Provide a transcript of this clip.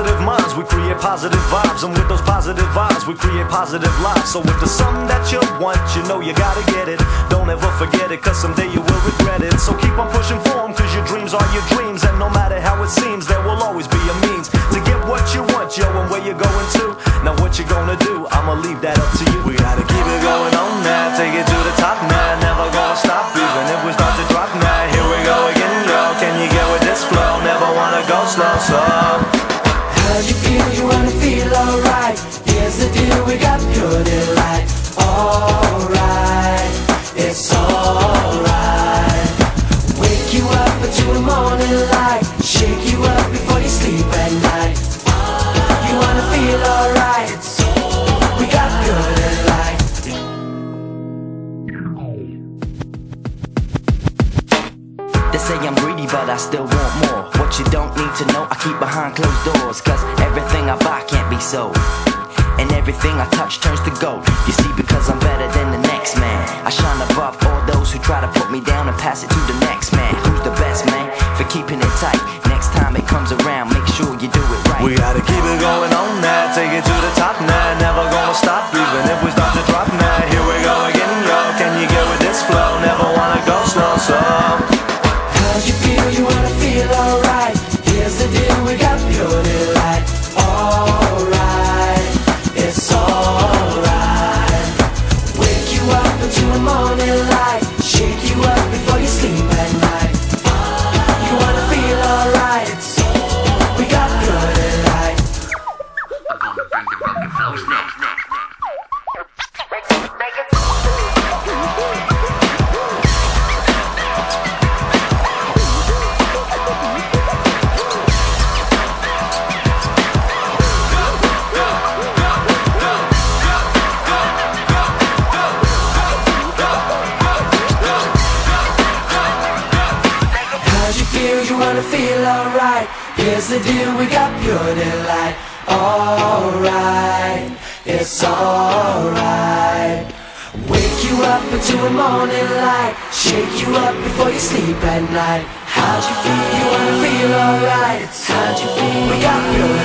positive minds, we create positive vibes, and with those positive vibes, we create positive lives. So if there's something that you want, you know you gotta get it. Don't ever forget it, cause someday you will regret it. So keep on pushing for them, cause your dreams are your dreams. And no matter how it seems, there will always be a means to get what you want, yo, and where you're going to. Now, what you gonna do? I'ma leave that up to you. Got pure delight. Alright, it's alright. Wake you up into the morning light. Shake you up before you sleep at night. You wanna feel alright? We got pure delight. They say I'm greedy, but I still want more. What you don't need to know, I keep behind closed doors. Cause everything I buy can't be sold. And everything I touch turns to gold. You see, because I'm better than the next man. I shine above all those who try to put me down and pass it to the next man. Who's the best man for keeping it tight? Next time it comes around, feel? You wanna feel alright? Here's the deal, we got pure delight. Alright, it's alright. Wake you up into the morning light. Shake you up before you sleep at night. How'd you feel? You wanna feel alright? How'd you feel? We got pure